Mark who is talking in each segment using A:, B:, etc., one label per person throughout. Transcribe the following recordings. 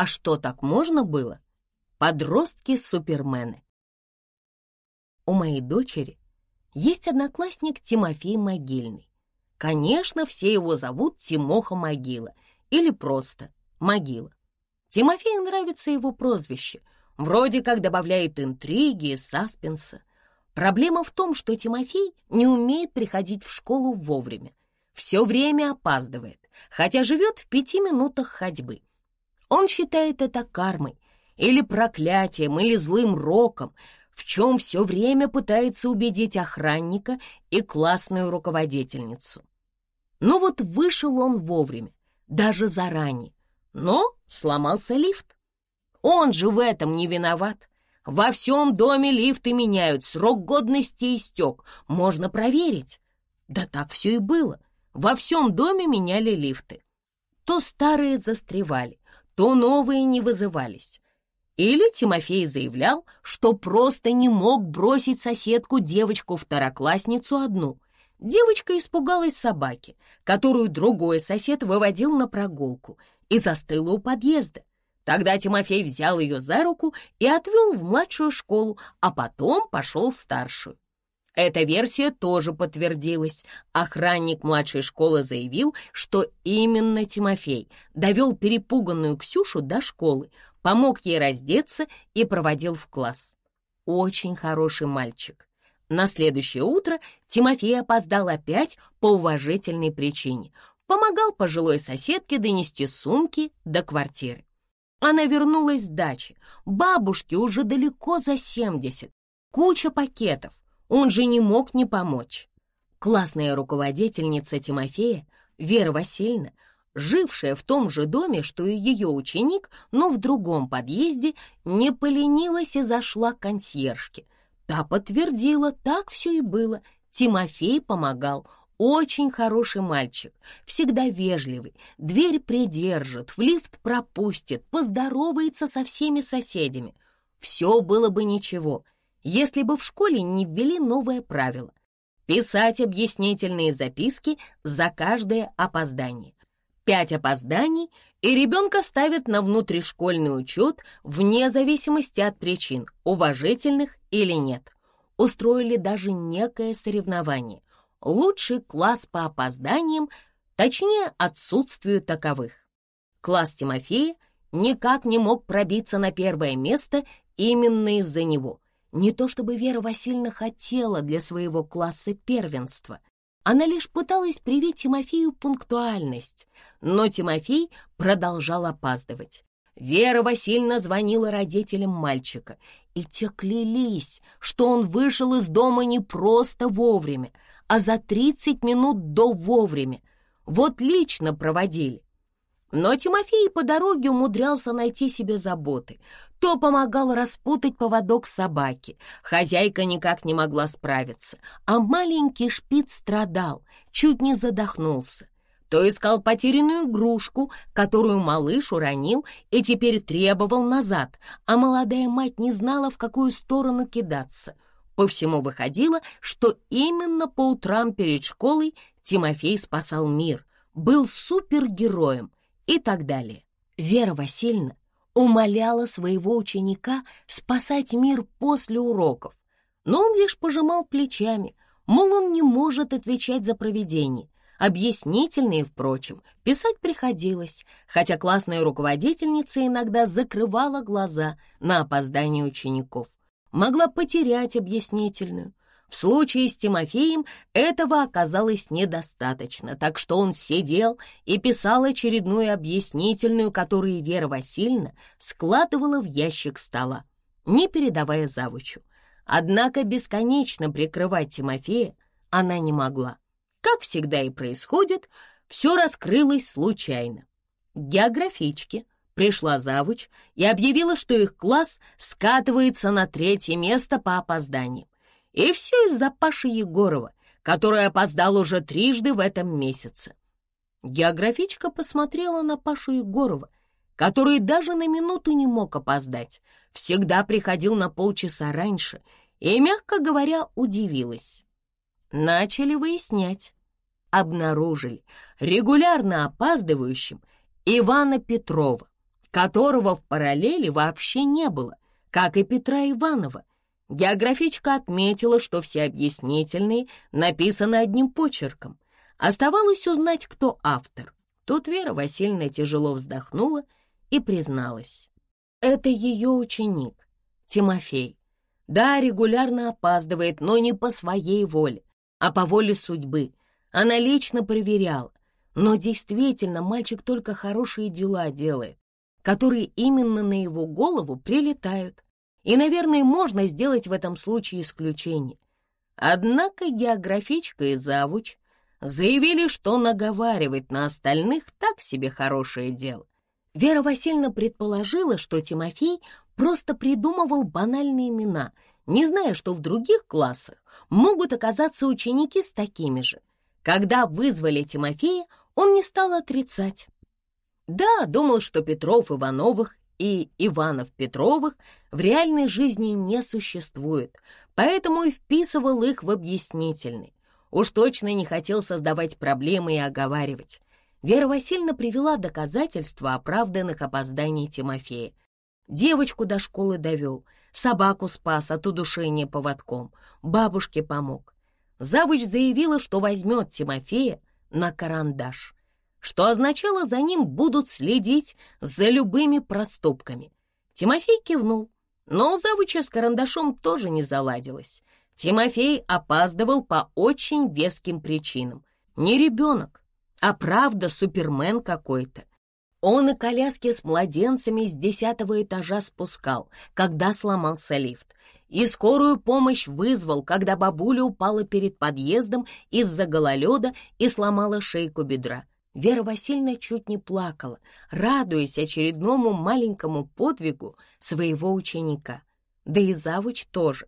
A: А что так можно было? Подростки-супермены. У моей дочери есть одноклассник Тимофей Могильный. Конечно, все его зовут Тимоха Могила или просто Могила. Тимофею нравится его прозвище, вроде как добавляет интриги и саспенса. Проблема в том, что Тимофей не умеет приходить в школу вовремя, все время опаздывает, хотя живет в пяти минутах ходьбы. Он считает это кармой, или проклятием, или злым роком, в чем все время пытается убедить охранника и классную руководительницу. Ну вот вышел он вовремя, даже заранее, но сломался лифт. Он же в этом не виноват. Во всем доме лифты меняют, срок годности истек, можно проверить. Да так все и было. Во всем доме меняли лифты. То старые застревали, то новые не вызывались. Или Тимофей заявлял, что просто не мог бросить соседку девочку-второклассницу одну. Девочка испугалась собаки, которую другой сосед выводил на прогулку, и застыла у подъезда. Тогда Тимофей взял ее за руку и отвел в младшую школу, а потом пошел в старшую. Эта версия тоже подтвердилась. Охранник младшей школы заявил, что именно Тимофей довел перепуганную Ксюшу до школы, помог ей раздеться и проводил в класс. Очень хороший мальчик. На следующее утро Тимофей опоздал опять по уважительной причине. Помогал пожилой соседке донести сумки до квартиры. Она вернулась с дачи. Бабушке уже далеко за семьдесят. Куча пакетов. Он же не мог не помочь. Классная руководительница Тимофея, Вера Васильевна, жившая в том же доме, что и ее ученик, но в другом подъезде, не поленилась и зашла к консьержке. Та подтвердила, так все и было. Тимофей помогал, очень хороший мальчик, всегда вежливый, дверь придержит, в лифт пропустит, поздоровается со всеми соседями. Все было бы ничего — если бы в школе не ввели новое правило — писать объяснительные записки за каждое опоздание. Пять опозданий, и ребенка ставят на внутришкольный учет вне зависимости от причин, уважительных или нет. Устроили даже некое соревнование. Лучший класс по опозданиям, точнее, отсутствию таковых. Класс Тимофея никак не мог пробиться на первое место именно из-за него — не то чтобы Вера Васильевна хотела для своего класса первенства, она лишь пыталась привить Тимофею пунктуальность, но Тимофей продолжал опаздывать. Вера Васильевна звонила родителям мальчика, и те клялись, что он вышел из дома не просто вовремя, а за 30 минут до вовремя. Вот лично проводили. Но Тимофей по дороге умудрялся найти себе заботы. То помогал распутать поводок собаки, хозяйка никак не могла справиться, а маленький шпиц страдал, чуть не задохнулся. То искал потерянную игрушку, которую малыш уронил и теперь требовал назад, а молодая мать не знала, в какую сторону кидаться. По всему выходило, что именно по утрам перед школой Тимофей спасал мир, был супергероем, и так далее. Вера Васильевна умоляла своего ученика спасать мир после уроков, но он лишь пожимал плечами, мол, он не может отвечать за проведение. Объяснительные, впрочем, писать приходилось, хотя классная руководительница иногда закрывала глаза на опоздание учеников. Могла потерять объяснительную, в случае с Тимофеем этого оказалось недостаточно, так что он сидел и писал очередную объяснительную, которую Вера Васильевна складывала в ящик стола, не передавая завучу. Однако бесконечно прикрывать Тимофея она не могла. Как всегда и происходит, все раскрылось случайно. Географичке пришла завуч и объявила, что их класс скатывается на третье место по опозданиям. И все из-за Паши Егорова, который опоздал уже трижды в этом месяце. Географичка посмотрела на Пашу Егорова, который даже на минуту не мог опоздать, всегда приходил на полчаса раньше и, мягко говоря, удивилась. Начали выяснять. Обнаружили регулярно опаздывающим Ивана Петрова, которого в параллели вообще не было, как и Петра Иванова. Географичка отметила, что все объяснительные написаны одним почерком. Оставалось узнать, кто автор. Тут Вера Васильевна тяжело вздохнула и призналась. Это ее ученик, Тимофей. Да, регулярно опаздывает, но не по своей воле, а по воле судьбы. Она лично проверяла. Но действительно, мальчик только хорошие дела делает, которые именно на его голову прилетают. И, наверное, можно сделать в этом случае исключение. Однако географичка и завуч заявили, что наговаривать на остальных так себе хорошее дело. Вера Васильевна предположила, что Тимофей просто придумывал банальные имена, не зная, что в других классах могут оказаться ученики с такими же. Когда вызвали Тимофея, он не стал отрицать. Да, думал, что Петров Ивановых и Иванов Петровых в реальной жизни не существует, поэтому и вписывал их в объяснительный. Уж точно не хотел создавать проблемы и оговаривать. Вера Васильевна привела доказательства оправданных опозданий Тимофея. Девочку до школы довел, собаку спас от удушения поводком, бабушке помог. Завуч заявила, что возьмет Тимофея на карандаш, что означало, за ним будут следить за любыми проступками. Тимофей кивнул, но у завуча с карандашом тоже не заладилось. Тимофей опаздывал по очень веским причинам. Не ребенок, а правда супермен какой-то. Он и коляски с младенцами с десятого этажа спускал, когда сломался лифт, и скорую помощь вызвал, когда бабуля упала перед подъездом из-за гололеда и сломала шейку бедра. Вера Васильевна чуть не плакала, радуясь очередному маленькому подвигу своего ученика. Да и завуч тоже.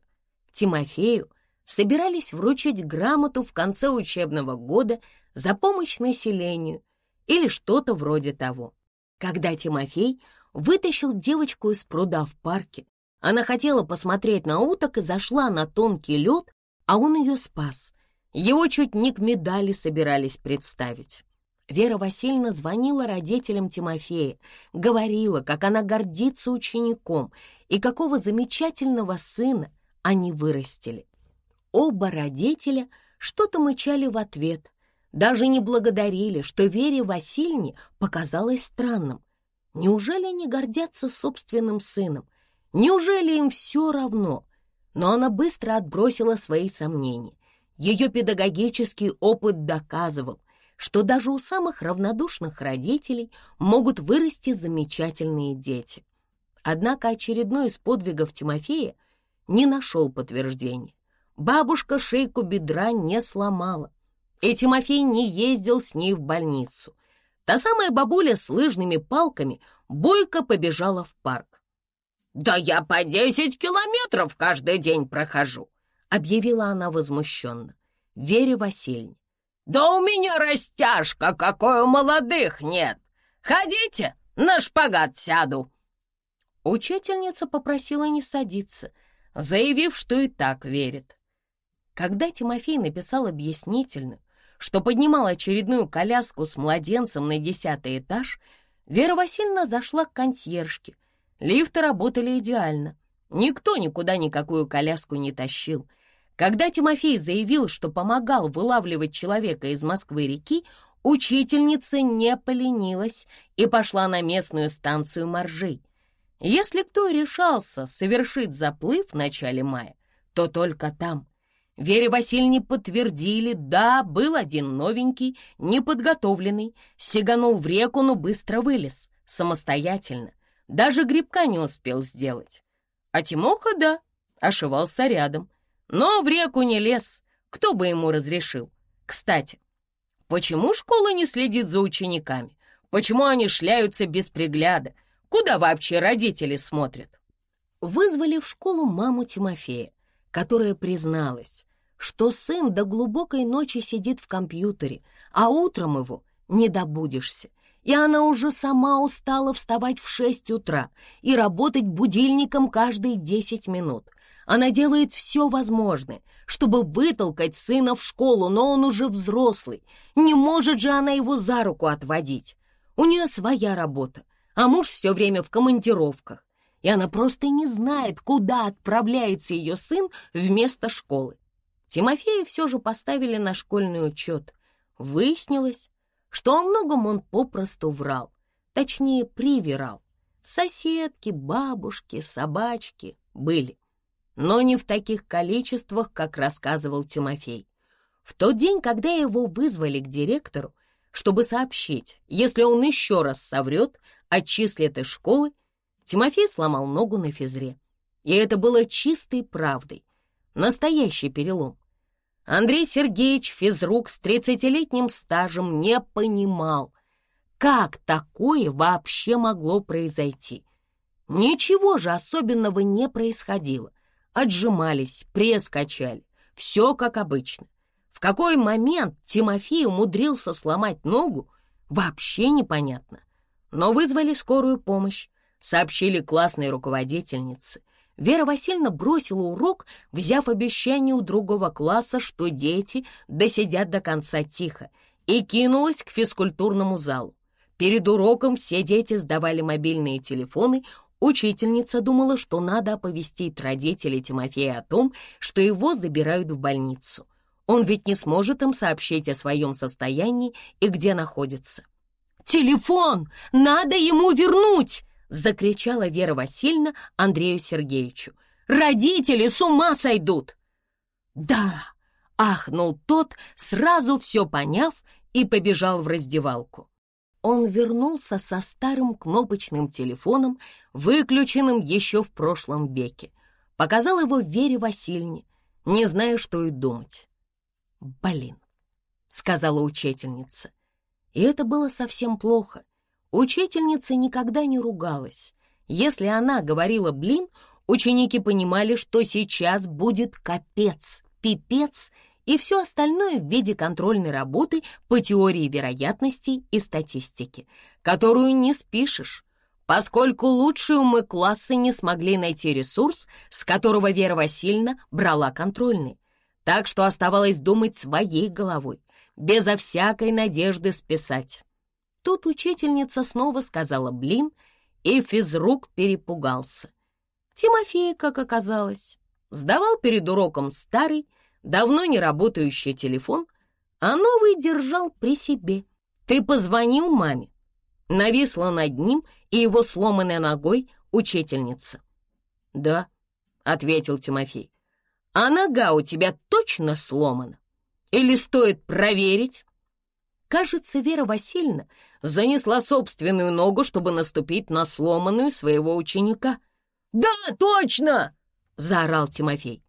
A: Тимофею собирались вручить грамоту в конце учебного года за помощь населению или что-то вроде того. Когда Тимофей вытащил девочку из пруда в парке, она хотела посмотреть на уток и зашла на тонкий лед, а он ее спас. Его чуть не к медали собирались представить. Вера Васильевна звонила родителям Тимофея, говорила, как она гордится учеником и какого замечательного сына они вырастили. Оба родителя что-то мычали в ответ, даже не благодарили, что Вере Васильевне показалось странным. Неужели они гордятся собственным сыном? Неужели им все равно? Но она быстро отбросила свои сомнения. Ее педагогический опыт доказывал, что даже у самых равнодушных родителей могут вырасти замечательные дети. Однако очередной из подвигов Тимофея не нашел подтверждения. Бабушка шейку бедра не сломала, и Тимофей не ездил с ней в больницу. Та самая бабуля с лыжными палками бойко побежала в парк. «Да я по десять километров каждый день прохожу», — объявила она возмущенно. Вере Васильевне. «Да у меня растяжка, какой у молодых нет! Ходите, на шпагат сяду!» Учительница попросила не садиться, заявив, что и так верит. Когда Тимофей написал объяснительную, что поднимал очередную коляску с младенцем на десятый этаж, Вера Васильевна зашла к консьержке. Лифты работали идеально. Никто никуда никакую коляску не тащил. Когда Тимофей заявил, что помогал вылавливать человека из Москвы-реки, учительница не поленилась и пошла на местную станцию моржей. Если кто решался совершить заплыв в начале мая, то только там. Вере Васильевне подтвердили, да, был один новенький, неподготовленный, сиганул в реку, но быстро вылез, самостоятельно. Даже грибка не успел сделать. А Тимоха, да, ошивался рядом, но в реку не лез, кто бы ему разрешил. Кстати, почему школа не следит за учениками? Почему они шляются без пригляда? Куда вообще родители смотрят? Вызвали в школу маму Тимофея, которая призналась, что сын до глубокой ночи сидит в компьютере, а утром его не добудешься. И она уже сама устала вставать в шесть утра и работать будильником каждые десять минут. Она делает все возможное, чтобы вытолкать сына в школу, но он уже взрослый. Не может же она его за руку отводить. У нее своя работа. а муж все время в командировках, и она просто не знает, куда отправляется ее сын вместо школы. Тимофея все же поставили на школьный учет. Выяснилось, что о многом он попросту врал, точнее, привирал. Соседки, бабушки, собачки были, но не в таких количествах, как рассказывал Тимофей. В тот день, когда его вызвали к директору, чтобы сообщить, если он еще раз соврет, отчислят из школы, Тимофей сломал ногу на физре. И это было чистой правдой. Настоящий перелом. Андрей Сергеевич, физрук с тридцатилетним стажем, не понимал, как такое вообще могло произойти. Ничего же особенного не происходило. Отжимались, пресс качали. Все как обычно. В какой момент Тимофей умудрился сломать ногу, вообще непонятно. Но вызвали скорую помощь, сообщили классной руководительнице. Вера Васильевна бросила урок, взяв обещание у другого класса, что дети досидят до конца тихо, и кинулась к физкультурному залу. Перед уроком все дети сдавали мобильные телефоны, учительница думала, что надо оповестить родителей Тимофея о том, что его забирают в больницу. Он ведь не сможет им сообщить о своем состоянии и где находится. «Телефон! Надо ему вернуть!» — закричала Вера Васильевна Андрею Сергеевичу. «Родители с ума сойдут!» «Да!» — ахнул тот, сразу все поняв, и побежал в раздевалку. Он вернулся со старым кнопочным телефоном, выключенным еще в прошлом веке. Показал его Вере Васильевне, не зная, что и думать. «Блин», — сказала учительница, и это было совсем плохо. Учительница никогда не ругалась. Если она говорила «блин», ученики понимали, что сейчас будет капец, пипец и все остальное в виде контрольной работы по теории вероятностей и статистики, которую не спишешь, поскольку лучшие умы класса не смогли найти ресурс, с которого Вера Васильевна брала контрольные. Так что оставалось думать своей головой, безо всякой надежды списать. Тут учительница снова сказала «блин», и физрук перепугался. Тимофей, как оказалось, сдавал перед уроком старый, давно не работающий телефон, а новый держал при себе. «Ты позвонил маме?» Нависла над ним и его сломанной ногой учительница. «Да», — ответил Тимофей. «А нога у тебя точно сломана? Или стоит проверить?» Кажется, Вера Васильевна занесла собственную ногу, чтобы наступить на сломанную своего ученика. «Да, точно!» — заорал Тимофей.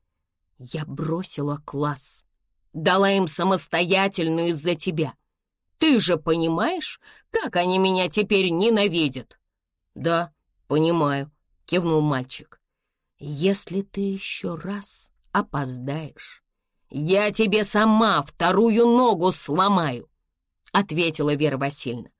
A: «Я бросила класс. Дала им самостоятельную из-за тебя. Ты же понимаешь, как они меня теперь ненавидят?» «Да, понимаю», — кивнул мальчик. «Если ты еще раз опоздаешь, я тебе сама вторую ногу сломаю», — ответила Вера Васильевна.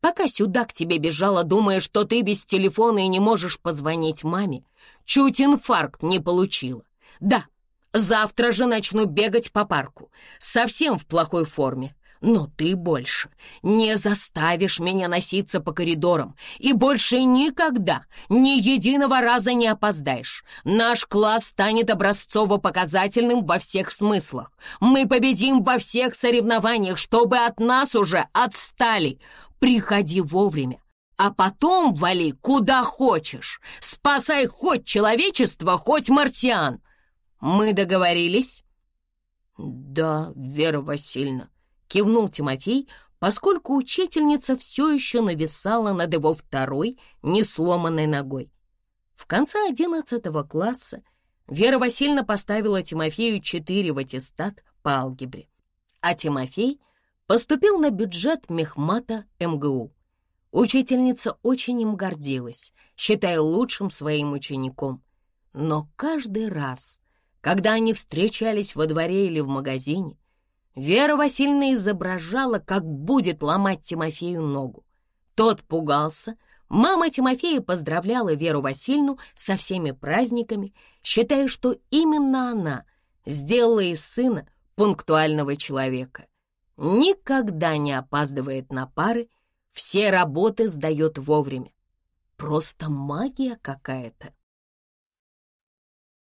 A: «Пока сюда к тебе бежала, думая, что ты без телефона и не можешь позвонить маме, чуть инфаркт не получила. Да, завтра же начну бегать по парку, совсем в плохой форме, но ты больше не заставишь меня носиться по коридорам и больше никогда, ни единого раза не опоздаешь. Наш класс станет образцово-показательным во всех смыслах. Мы победим во всех соревнованиях, чтобы от нас уже отстали. Приходи вовремя, а потом вали куда хочешь. Спасай хоть человечество, хоть марсиан. Мы договорились?» «Да, Вера Васильевна», кивнул Тимофей, поскольку учительница все еще нависала над его второй, несломанной ногой. В конце одиннадцатого класса Вера Васильевна поставила Тимофею четыре в аттестат по алгебре, а Тимофей поступил на бюджет мехмата МГУ. Учительница очень им гордилась, считая лучшим своим учеником. Но каждый раз, когда они встречались во дворе или в магазине, Вера Васильевна изображала, как будет ломать Тимофею ногу. Тот пугался. Мама Тимофея поздравляла Веру Васильевну со всеми праздниками, считая, что именно она сделала из сына пунктуального человека. Никогда не опаздывает на пары, все работы сдает вовремя. Просто магия какая-то.